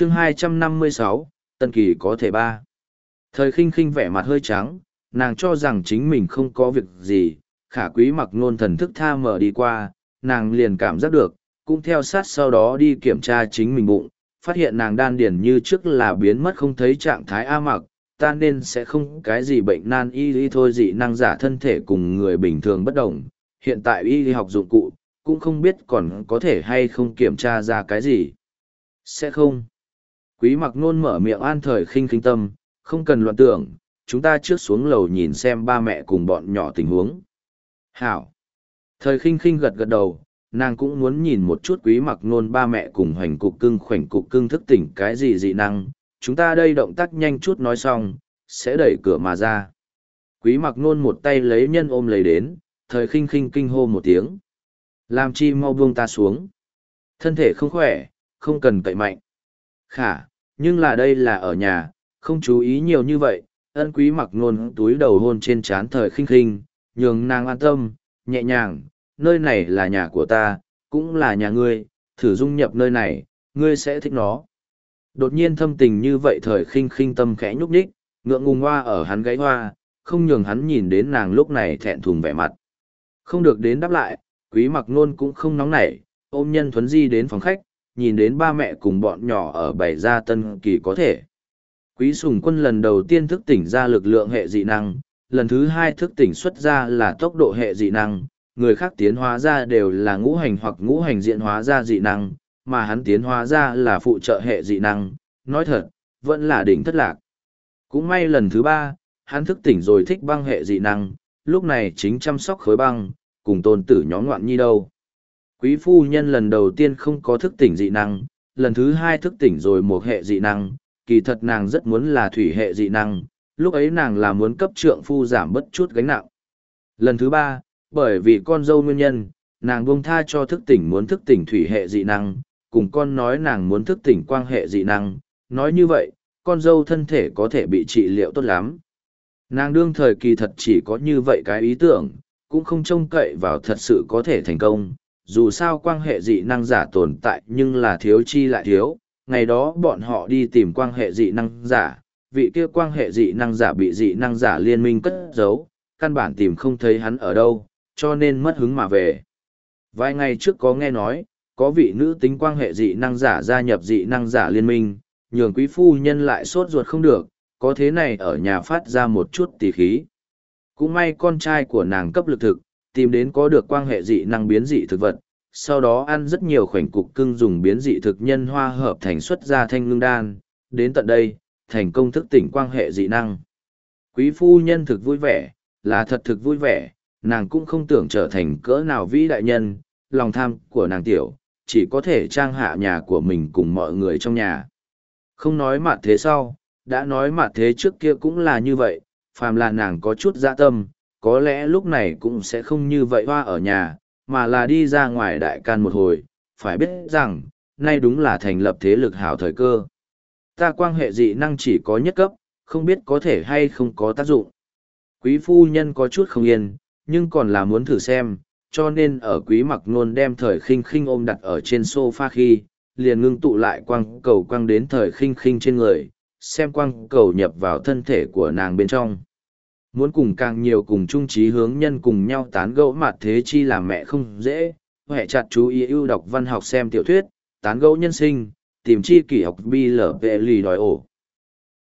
chương 256, Tân Kỳ có thể ba. Thời khinh khinh vẻ mặt hơi trắng, nàng cho rằng chính mình không có việc gì, khả quý mặc nôn thần thức tha mở đi qua, nàng liền cảm giác được, cũng theo sát sau đó đi kiểm tra chính mình bụng, phát hiện nàng đan điển như trước là biến mất không thấy trạng thái A mặc, ta nên sẽ không cái gì bệnh nan y y thôi dị năng giả thân thể cùng người bình thường bất đồng. Hiện tại y học dụng cụ, cũng không biết còn có thể hay không kiểm tra ra cái gì. Sẽ không. Quý mặc nôn mở miệng an thời khinh khinh tâm, không cần loạn tưởng, chúng ta trước xuống lầu nhìn xem ba mẹ cùng bọn nhỏ tình huống. Hảo. Thời khinh khinh gật gật đầu, nàng cũng muốn nhìn một chút quý mặc nôn ba mẹ cùng hoành cục cưng khoảnh cục cưng thức tỉnh cái gì dị năng. Chúng ta đây động tác nhanh chút nói xong, sẽ đẩy cửa mà ra. Quý mặc nôn một tay lấy nhân ôm lấy đến, thời khinh khinh kinh hô một tiếng. Làm chi mau buông ta xuống. Thân thể không khỏe, không cần cậy mạnh. Khả, nhưng là đây là ở nhà, không chú ý nhiều như vậy. Ân quý mặc nôn túi đầu hôn trên trán thời khinh khinh, nhường nàng an tâm, nhẹ nhàng, nơi này là nhà của ta, cũng là nhà ngươi, thử dung nhập nơi này, ngươi sẽ thích nó. Đột nhiên thâm tình như vậy thời khinh khinh tâm khẽ nhúc nhích, ngượng ngùng hoa ở hắn gáy hoa, không nhường hắn nhìn đến nàng lúc này thẹn thùng vẻ mặt. Không được đến đáp lại, quý mặc nôn cũng không nóng nảy, ôm nhân thuấn di đến phòng khách, nhìn đến ba mẹ cùng bọn nhỏ ở bảy gia tân kỳ có thể. Quý sùng quân lần đầu tiên thức tỉnh ra lực lượng hệ dị năng, lần thứ hai thức tỉnh xuất ra là tốc độ hệ dị năng, người khác tiến hóa ra đều là ngũ hành hoặc ngũ hành diện hóa ra dị năng, mà hắn tiến hóa ra là phụ trợ hệ dị năng, nói thật, vẫn là đỉnh thất lạc. Cũng may lần thứ ba, hắn thức tỉnh rồi thích băng hệ dị năng, lúc này chính chăm sóc khối băng, cùng tôn tử nhóm ngoạn nhi đâu. Quý phu nhân lần đầu tiên không có thức tỉnh dị năng, lần thứ hai thức tỉnh rồi một hệ dị năng, kỳ thật nàng rất muốn là thủy hệ dị năng, lúc ấy nàng là muốn cấp trượng phu giảm bất chút gánh nặng. Lần thứ ba, bởi vì con dâu nguyên nhân, nàng buông tha cho thức tỉnh muốn thức tỉnh thủy hệ dị năng, cùng con nói nàng muốn thức tỉnh quang hệ dị năng, nói như vậy, con dâu thân thể có thể bị trị liệu tốt lắm. Nàng đương thời kỳ thật chỉ có như vậy cái ý tưởng, cũng không trông cậy vào thật sự có thể thành công, dù sao quan hệ dị năng giả tồn tại nhưng là thiếu chi lại thiếu, ngày đó bọn họ đi tìm quan hệ dị năng giả, vị kia quan hệ dị năng giả bị dị năng giả liên minh cất giấu, căn bản tìm không thấy hắn ở đâu, cho nên mất hứng mà về. Vài ngày trước có nghe nói, có vị nữ tính quan hệ dị năng giả gia nhập dị năng giả liên minh, nhường quý phu nhân lại sốt ruột không được, có thế này ở nhà phát ra một chút tỉ khí. Cũng may con trai của nàng cấp lực thực, tìm đến có được quan hệ dị năng biến dị thực vật, sau đó ăn rất nhiều khoảnh cục cưng dùng biến dị thực nhân hoa hợp thành xuất ra thanh ngưng đan, đến tận đây, thành công thức tỉnh quan hệ dị năng. Quý phu nhân thực vui vẻ, là thật thực vui vẻ, nàng cũng không tưởng trở thành cỡ nào vĩ đại nhân, lòng tham của nàng tiểu, chỉ có thể trang hạ nhà của mình cùng mọi người trong nhà. Không nói mặt thế sau, đã nói mặt thế trước kia cũng là như vậy, phàm là nàng có chút dạ tâm, có lẽ lúc này cũng sẽ không như vậy hoa ở nhà, mà là đi ra ngoài đại can một hồi, phải biết rằng, nay đúng là thành lập thế lực hảo thời cơ. Ta quan hệ dị năng chỉ có nhất cấp, không biết có thể hay không có tác dụng. Quý phu nhân có chút không yên, nhưng còn là muốn thử xem, cho nên ở quý mặc nôn đem thời khinh khinh ôm đặt ở trên sofa khi, liền ngưng tụ lại quang cầu quang đến thời khinh khinh trên người, xem quang cầu nhập vào thân thể của nàng bên trong. Muốn cùng càng nhiều cùng chung trí hướng nhân cùng nhau tán gẫu mặt thế chi làm mẹ không dễ, hệ chặt chú ý ưu đọc văn học xem tiểu thuyết, tán gẫu nhân sinh, tìm chi kỷ học bi lở vệ lì đòi ổ.